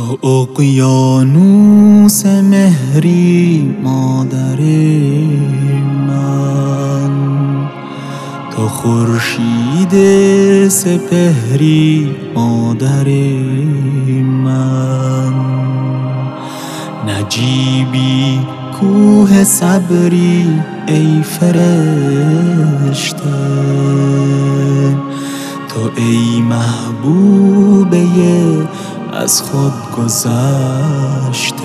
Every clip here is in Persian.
تو اقیانوس مهری مادر من تو خورشید سپهری مادر من. نجیبی کوه صبری ای فرشته تو ای محبوبه از خود گذشته.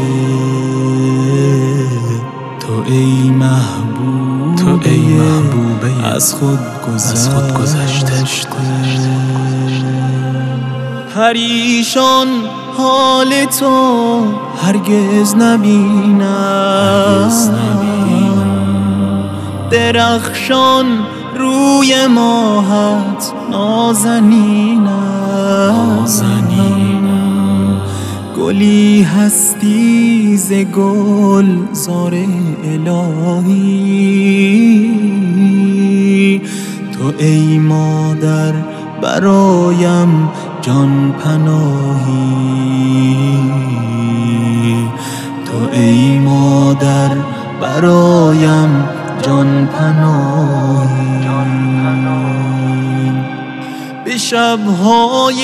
تو ای محبوب تو ای محبوبه از خود از خود گذشته. پریشان حال تو هرگز نبینم. درخشان روی ماهت نازنینم. گلی هستی ز گل زار الهی. تو ای مادر برایم جان پناهی. تو ای مادر برایم جان پناهی. شبهای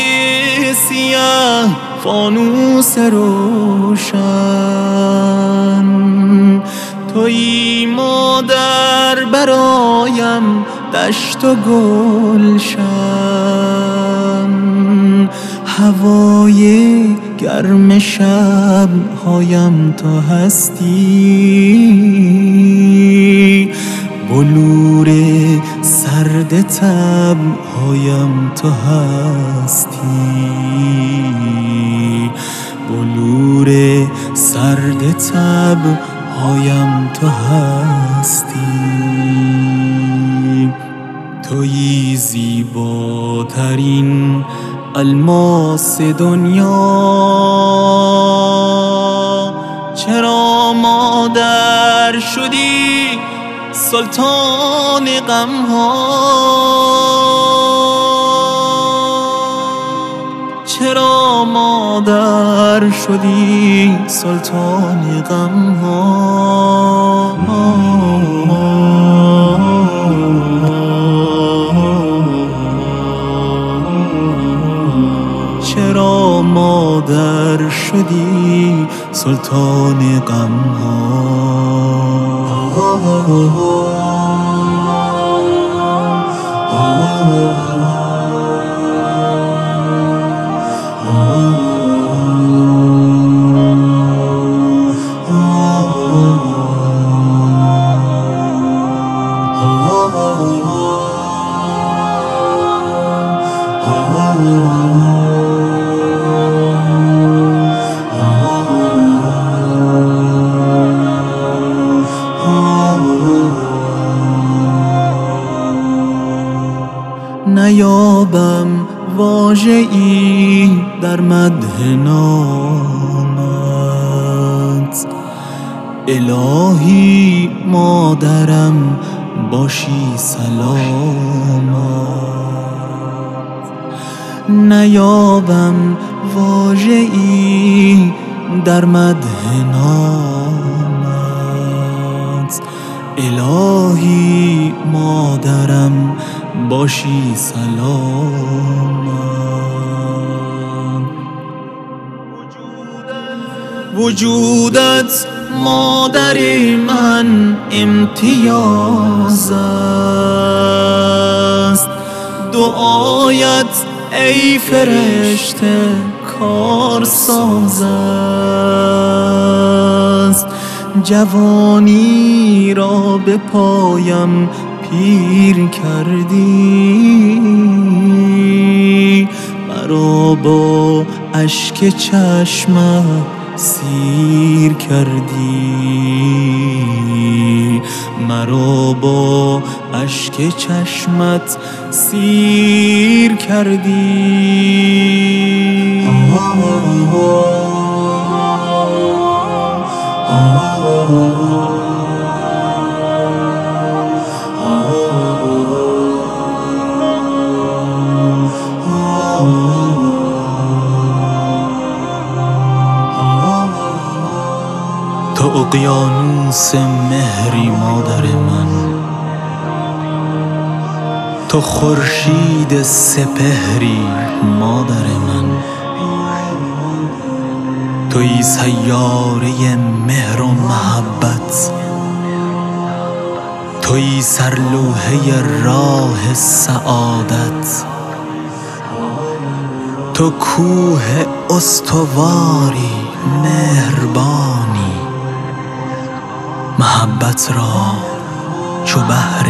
سیاه فانوس روشن. توی مادر برایم دشت و گلشن. هوای گرم شب هایم تو هستی. تو هستی. بلور سرد تب هایم تو هستی. توی زیباترین الماس دنیا. چرا مادر شدی سلطان غم مادر شدی سلطان غم چرا مادر شدی سلطان غم نیابم واژه ای در مدح نامت. الهی مادرم باشی سلامت. نیابم واژه ای در مدح نامت. الهی مادرم باشی سلامت وجودت مادر من امتیاز است. دعایت ای فرشته کارساز است. جوانی را به پایم پیر کردی مرا با اشک چشمت سیر کردی مرا با اشک چشمت سیر کردی شمس مهری مادر من. تو خورشید سپهری مادر من. توی سیاره مهر و محبت. توی سرلوحه راه سعادت. تو کوه استواری مهربانی. محبت را چو بهر